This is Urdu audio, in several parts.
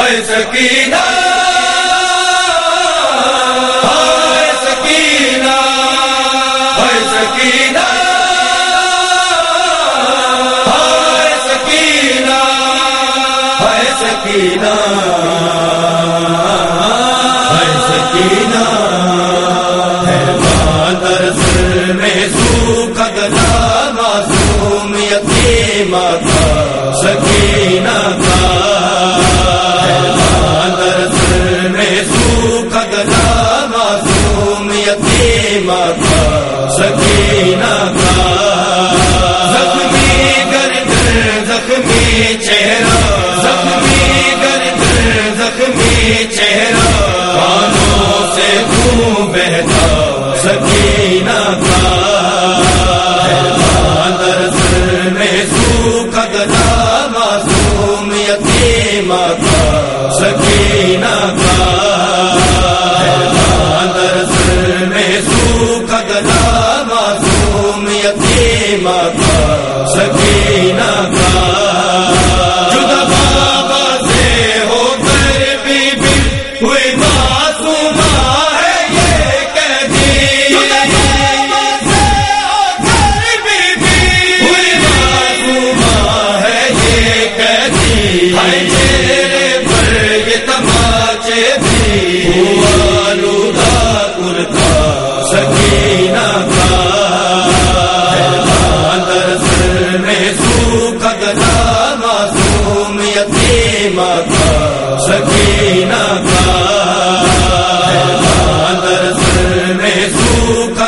سکینہ سکینہ سکینہ سکینہ میں سو قدر معصوم سکینہ۔ سکینہ کا زخمی گردن زخمی چہرہ۔ زخمی گردن زخمی چہرہ۔ کانوں سے خون بہتا۔ سکینہ کا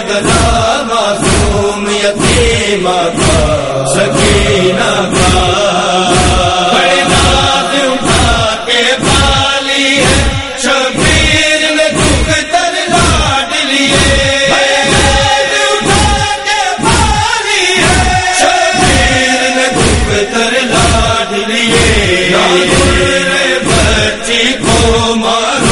اگلا معصوم یتیمہ کا سکینہ کا بچی کو مارو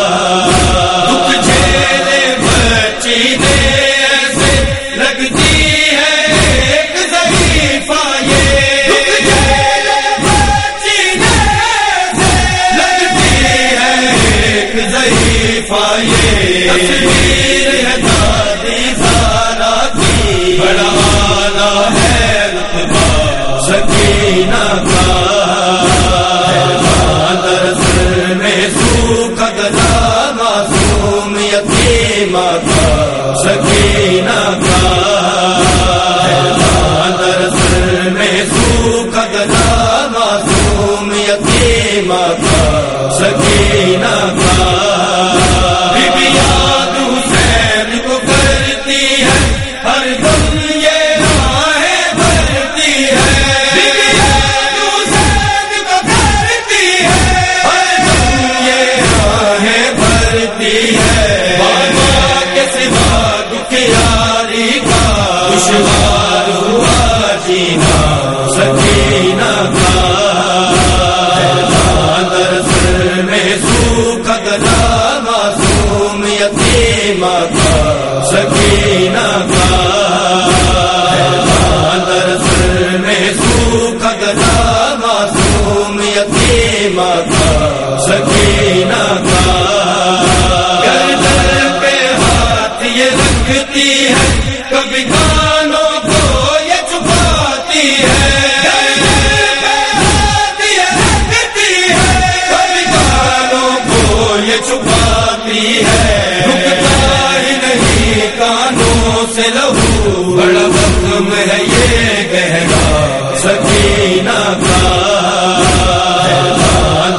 ماتا آنکھوں سے لہو، بڑا حکم ہے یہ گہرا، سکینہ کا۔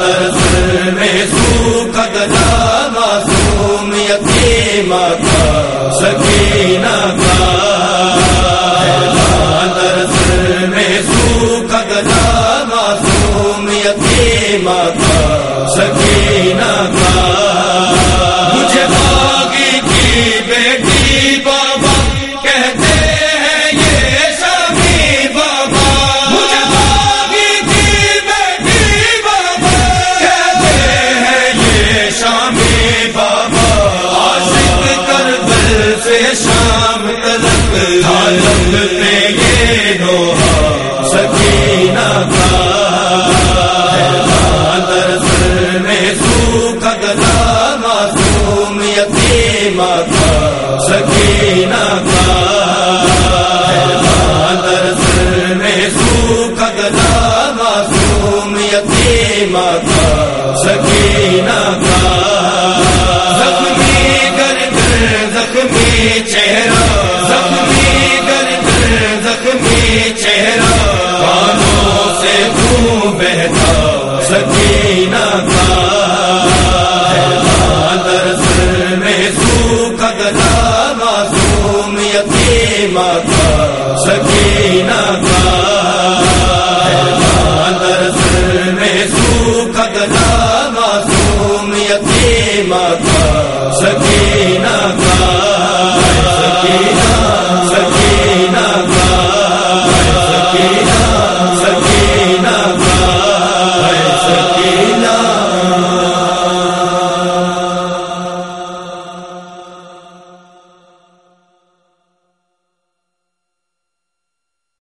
دراصل میں سو قدرہ معصوم یتیمہ کا۔ میں سو قدرہ معصوم یتیمہ کا۔ سکینہ کا۔ زخمی چہرہ چہرہ سے خون بہتا سکینہ تھا۔ میں سو قدرہ معصوم یتیمہ تھا سکینہ تھا۔ درسل میں سو قدرہ معصوم یتیمہ تھا سکینہ